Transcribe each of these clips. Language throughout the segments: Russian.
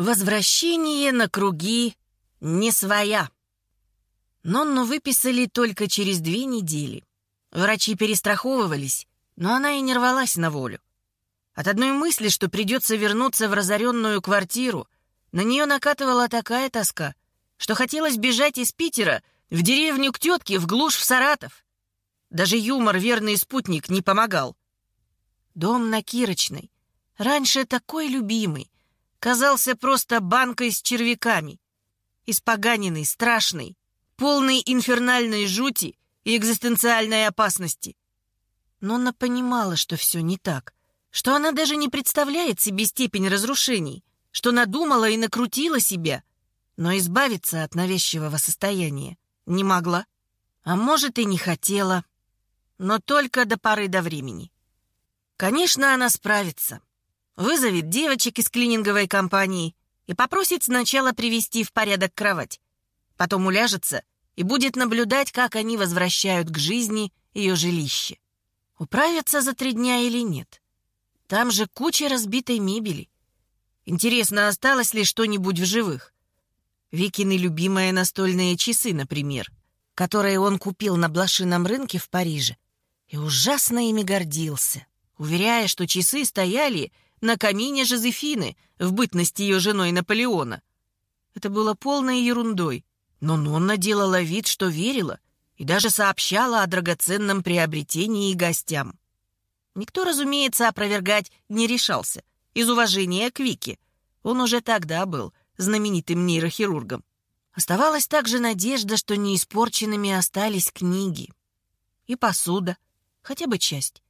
Возвращение на круги не своя. Нонну выписали только через две недели. Врачи перестраховывались, но она и не рвалась на волю. От одной мысли, что придется вернуться в разоренную квартиру, на нее накатывала такая тоска, что хотелось бежать из Питера в деревню к тетке в глушь в Саратов. Даже юмор, верный спутник, не помогал. Дом на Кирочной, раньше такой любимый, казался просто банкой с червяками. Испоганенный, страшный, полный инфернальной жути и экзистенциальной опасности. Но она понимала, что все не так, что она даже не представляет себе степень разрушений, что надумала и накрутила себя, но избавиться от навязчивого состояния не могла, а может и не хотела, но только до поры до времени. Конечно, она справится. Вызовет девочек из клининговой компании и попросит сначала привести в порядок кровать. Потом уляжется и будет наблюдать, как они возвращают к жизни ее жилище. Управятся за три дня или нет? Там же куча разбитой мебели. Интересно, осталось ли что-нибудь в живых? Викины любимые настольные часы, например, которые он купил на блошином рынке в Париже и ужасно ими гордился, уверяя, что часы стояли на камине Жозефины в бытности ее женой Наполеона. Это было полной ерундой, но Нонна делала вид, что верила, и даже сообщала о драгоценном приобретении гостям. Никто, разумеется, опровергать не решался, из уважения к Вике. Он уже тогда был знаменитым нейрохирургом. Оставалась также надежда, что неиспорченными остались книги. И посуда, хотя бы часть.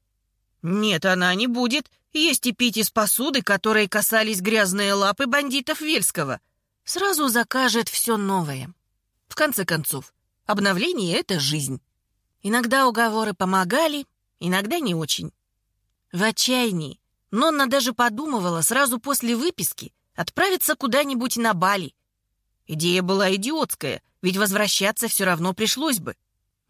Нет, она не будет есть и пить из посуды, которой касались грязные лапы бандитов Вельского. Сразу закажет все новое. В конце концов, обновление — это жизнь. Иногда уговоры помогали, иногда не очень. В отчаянии Нонна даже подумывала сразу после выписки отправиться куда-нибудь на Бали. Идея была идиотская, ведь возвращаться все равно пришлось бы.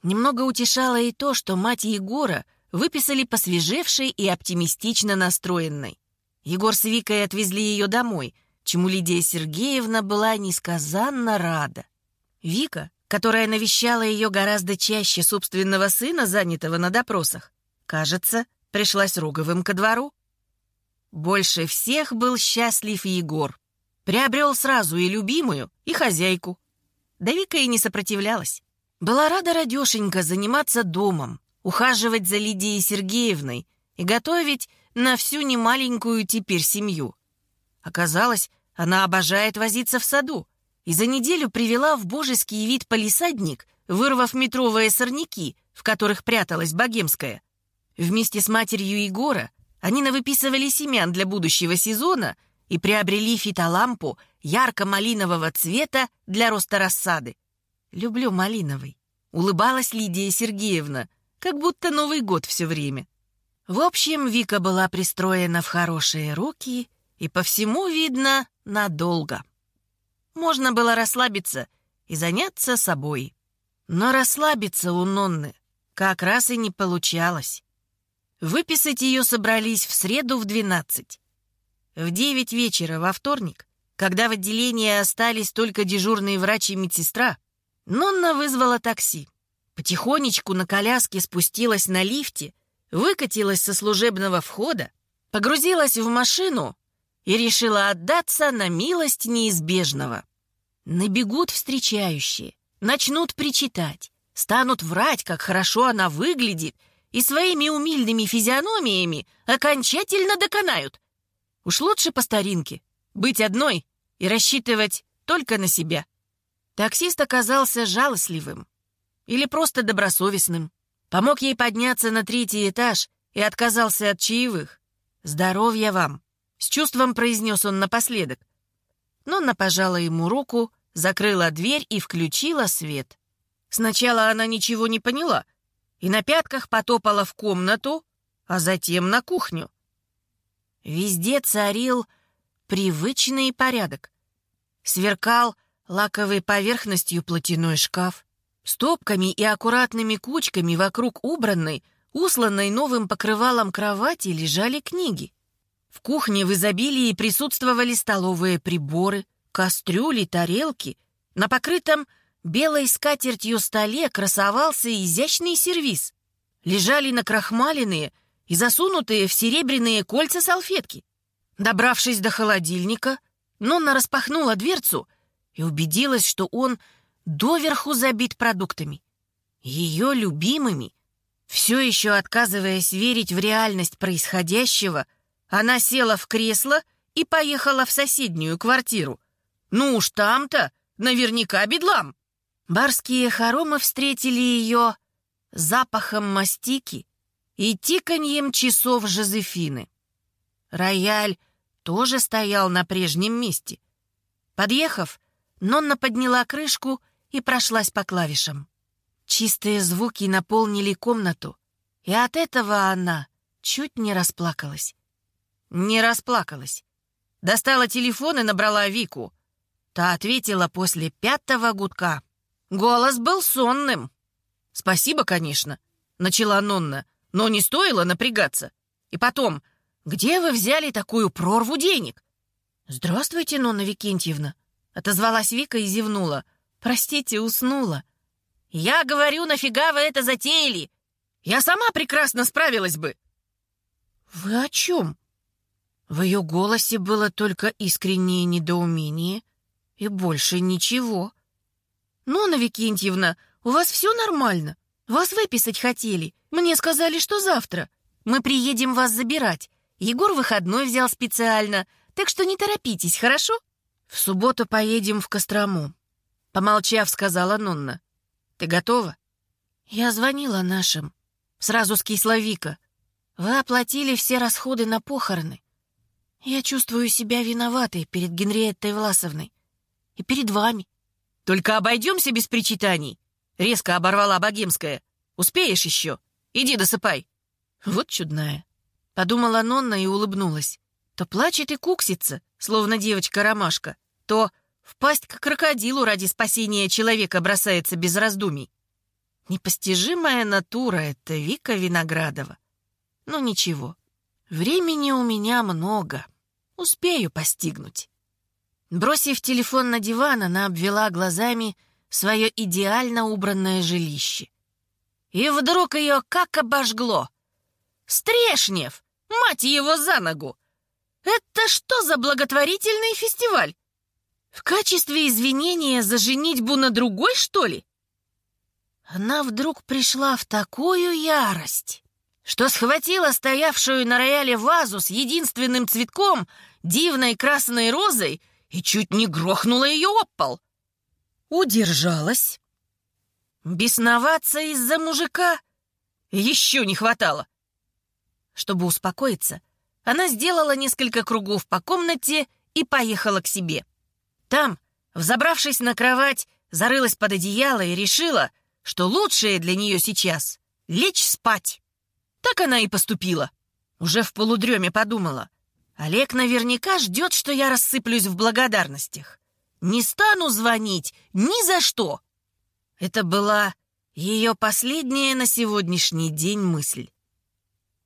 Немного утешало и то, что мать Егора выписали посвежевшей и оптимистично настроенной. Егор с Викой отвезли ее домой, чему Лидия Сергеевна была несказанно рада. Вика, которая навещала ее гораздо чаще собственного сына, занятого на допросах, кажется, пришлась Роговым ко двору. Больше всех был счастлив Егор. Приобрел сразу и любимую, и хозяйку. Да Вика и не сопротивлялась. Была рада радешенька заниматься домом, ухаживать за Лидией Сергеевной и готовить на всю немаленькую теперь семью. Оказалось, она обожает возиться в саду и за неделю привела в божеский вид полисадник, вырвав метровые сорняки, в которых пряталась богемская. Вместе с матерью Егора они навыписывали семян для будущего сезона и приобрели фитолампу ярко-малинового цвета для роста рассады. «Люблю малиновый», — улыбалась Лидия Сергеевна, как будто Новый год все время. В общем, Вика была пристроена в хорошие руки и по всему видно надолго. Можно было расслабиться и заняться собой. Но расслабиться у Нонны как раз и не получалось. Выписать ее собрались в среду в 12. В 9 вечера во вторник, когда в отделении остались только дежурные врач и медсестра, Нонна вызвала такси. Потихонечку на коляске спустилась на лифте, выкатилась со служебного входа, погрузилась в машину и решила отдаться на милость неизбежного. Набегут встречающие, начнут причитать, станут врать, как хорошо она выглядит, и своими умильными физиономиями окончательно доконают. Уж лучше по старинке, быть одной и рассчитывать только на себя. Таксист оказался жалостливым или просто добросовестным. Помог ей подняться на третий этаж и отказался от чаевых. «Здоровья вам!» — с чувством произнес он напоследок. Нонна пожала ему руку, закрыла дверь и включила свет. Сначала она ничего не поняла и на пятках потопала в комнату, а затем на кухню. Везде царил привычный порядок. Сверкал лаковой поверхностью платяной шкаф. Стопками и аккуратными кучками вокруг убранной, усланной новым покрывалом кровати лежали книги. В кухне в изобилии присутствовали столовые приборы, кастрюли, тарелки. На покрытом белой скатертью столе красовался изящный сервиз. Лежали накрахмаленные и засунутые в серебряные кольца салфетки. Добравшись до холодильника, Нонна распахнула дверцу и убедилась, что он доверху забит продуктами. Ее любимыми. Все еще отказываясь верить в реальность происходящего, она села в кресло и поехала в соседнюю квартиру. Ну уж там-то наверняка бедлам. Барские хоромы встретили ее запахом мастики и тиканьем часов Жозефины. Рояль тоже стоял на прежнем месте. Подъехав, Нонна подняла крышку и прошлась по клавишам. Чистые звуки наполнили комнату, и от этого она чуть не расплакалась. Не расплакалась. Достала телефон и набрала Вику. Та ответила после пятого гудка. Голос был сонным. «Спасибо, конечно», — начала Нонна, «но не стоило напрягаться. И потом, где вы взяли такую прорву денег?» «Здравствуйте, Нонна Викентьевна», — отозвалась Вика и зевнула. «Простите, уснула». «Я говорю, нафига вы это затеяли? Я сама прекрасно справилась бы». «Вы о чем?» В ее голосе было только искреннее недоумение и больше ничего. «Нонна Викентьевна, у вас все нормально? Вас выписать хотели. Мне сказали, что завтра. Мы приедем вас забирать. Егор выходной взял специально, так что не торопитесь, хорошо? В субботу поедем в Кострому. Помолчав, сказала Нонна. Ты готова? Я звонила нашим. Сразу с кисловика. Вы оплатили все расходы на похороны. Я чувствую себя виноватой перед Генриеттой Власовной. И перед вами. Только обойдемся без причитаний. Резко оборвала Богемская. Успеешь еще? Иди досыпай. Вот чудная. Подумала Нонна и улыбнулась. То плачет и куксится, словно девочка-ромашка, то впасть к крокодилу ради спасения человека бросается без раздумий. Непостижимая натура — это Вика Виноградова. Ну ничего, времени у меня много, успею постигнуть. Бросив телефон на диван, она обвела глазами свое идеально убранное жилище. И вдруг ее как обожгло. Стрешнев! Мать его за ногу! Это что за благотворительный фестиваль? В качестве извинения за женитьбу на другой, что ли? Она вдруг пришла в такую ярость, что схватила стоявшую на рояле вазу с единственным цветком, дивной красной розой, и чуть не грохнула ее об пол. Удержалась. Бесноваться из-за мужика еще не хватало. Чтобы успокоиться, она сделала несколько кругов по комнате и поехала к себе. Там, взобравшись на кровать, зарылась под одеяло и решила, что лучшее для нее сейчас — лечь спать. Так она и поступила. Уже в полудреме подумала. Олег наверняка ждет, что я рассыплюсь в благодарностях. Не стану звонить ни за что. Это была ее последняя на сегодняшний день мысль.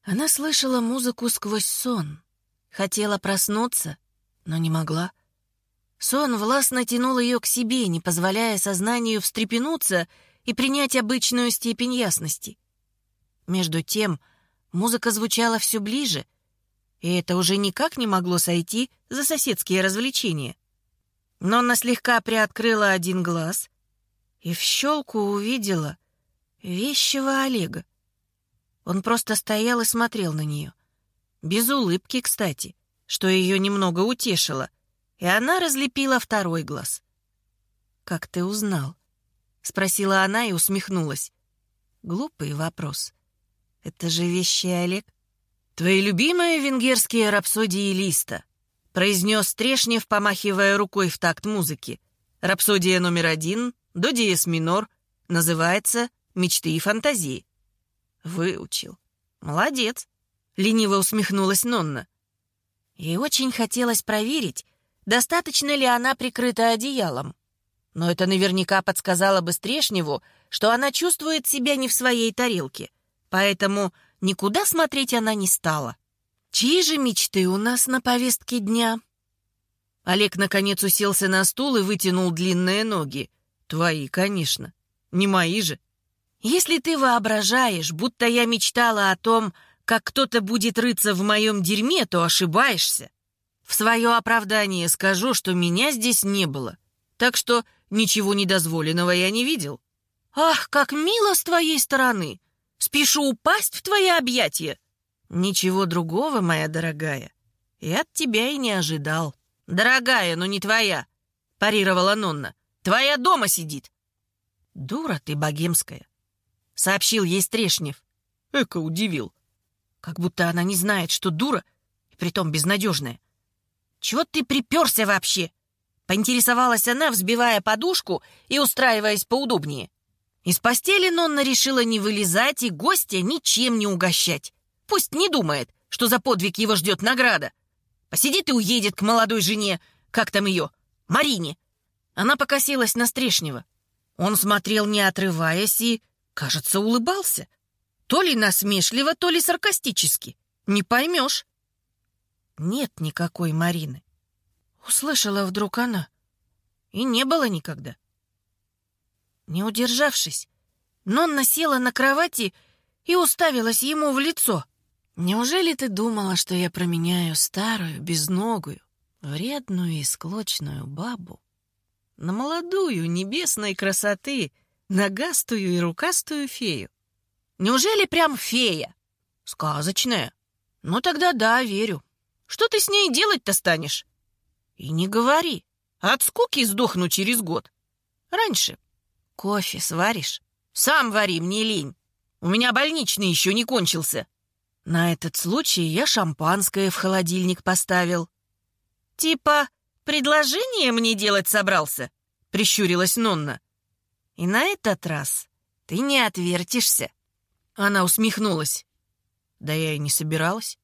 Она слышала музыку сквозь сон. Хотела проснуться, но не могла. Сон властно тянул ее к себе, не позволяя сознанию встрепенуться и принять обычную степень ясности. Между тем музыка звучала все ближе, и это уже никак не могло сойти за соседские развлечения. Но она слегка приоткрыла один глаз и в щелку увидела вещего Олега. Он просто стоял и смотрел на нее. Без улыбки, кстати, что ее немного утешило. И она разлепила второй глаз. «Как ты узнал?» — спросила она и усмехнулась. Глупый вопрос. «Это же вещи Олег?» «Твои любимые венгерские рапсодии Листа», — произнес Трешнев, помахивая рукой в такт музыки. «Рапсодия номер один, до диез минор, называется «Мечты и фантазии». Выучил. Молодец. Лениво усмехнулась Нонна. Ей очень хотелось проверить, достаточно ли она прикрыта одеялом. Но это наверняка подсказало бы Стрешневу, что она чувствует себя не в своей тарелке. Поэтому никуда смотреть она не стала. Чьи же мечты у нас на повестке дня? Олег, наконец, уселся на стул и вытянул длинные ноги. Твои, конечно. Не мои же. Если ты воображаешь, будто я мечтала о том, как кто-то будет рыться в моем дерьме, то ошибаешься. В свое оправдание скажу, что меня здесь не было. Так что ничего недозволенного я не видел. Ах, как мило с твоей стороны! Спешу упасть в твои объятия. Ничего другого, моя дорогая, я от тебя и не ожидал. Дорогая, но не твоя, парировала Нонна. Твоя дома сидит. Дура ты богемская, сообщил ей Стрешнев. Эко удивил. Как будто она не знает, что дура, и притом безнадежная. Чего ты приперся вообще? Поинтересовалась она, взбивая подушку и устраиваясь поудобнее. Из постели Нонна решила не вылезать и гостя ничем не угощать. Пусть не думает, что за подвиг его ждет награда. Посидит и уедет к молодой жене, как там ее, Марине. Она покосилась на Стрешнева. Он смотрел, не отрываясь, и, кажется, улыбался. То ли насмешливо, то ли саркастически. Не поймешь. Нет никакой Марины. Услышала вдруг она. И не было никогда. Не удержавшись, Нонна села на кровати и уставилась ему в лицо. «Неужели ты думала, что я променяю старую, безногую, вредную и склочную бабу на молодую, небесной красоты, ногастую и рукастую фею? Неужели прям фея? Сказочная? Ну тогда да, верю. Что ты с ней делать-то станешь? И не говори. От скуки сдохну через год. Раньше. Кофе сваришь? Сам вари, мне лень. У меня больничный еще не кончился. На этот случай я шампанское в холодильник поставил. Типа, предложение мне делать собрался? Прищурилась Нонна. И на этот раз ты не отвертишься. Она усмехнулась. Да я и не собиралась.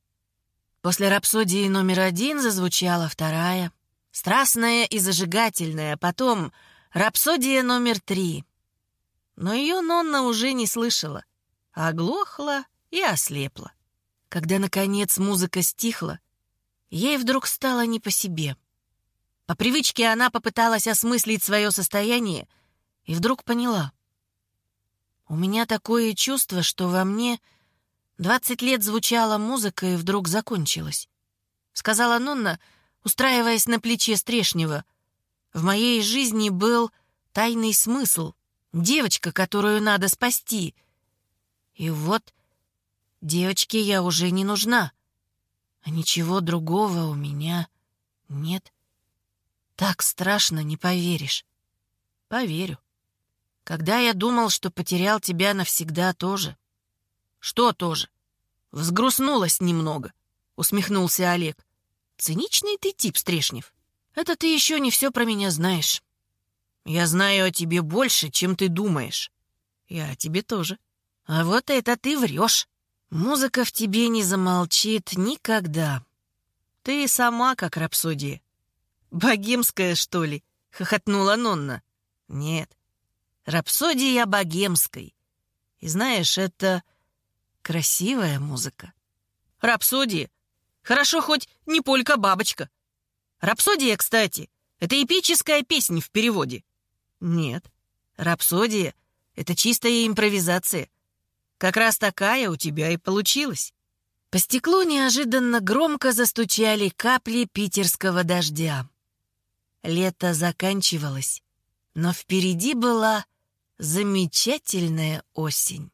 После рапсодии номер один зазвучала вторая. Страстная и зажигательная. Потом рапсодия номер три. Но ее Нонна уже не слышала. Оглохла и ослепла. Когда, наконец, музыка стихла, ей вдруг стало не по себе. По привычке она попыталась осмыслить свое состояние и вдруг поняла. У меня такое чувство, что во мне двадцать лет звучала музыка и вдруг закончилась. Сказала Нонна, устраиваясь на плече Стрешнева. В моей жизни был тайный смысл, девочка, которую надо спасти. И вот Девочке я уже не нужна, а ничего другого у меня нет. Так страшно, не поверишь. Поверю. Когда я думал, что потерял тебя навсегда тоже. Что тоже? Взгрустнулась немного, усмехнулся Олег. Циничный ты тип, Стрешнев. Это ты еще не все про меня знаешь. Я знаю о тебе больше, чем ты думаешь. Я о тебе тоже. А вот это ты врешь. Музыка в тебе не замолчит никогда. Ты сама как рапсодия. Богемская, что ли? Хохотнула Нонна. Нет, рапсодия богемской. И знаешь, это красивая музыка. Рапсодия? Хорошо, хоть не полька-бабочка. Рапсодия, кстати, это эпическая песня в переводе. Нет, рапсодия — это чистая импровизация — как раз такая у тебя и получилась». По стеклу неожиданно громко застучали капли питерского дождя. Лето заканчивалось, но впереди была замечательная осень.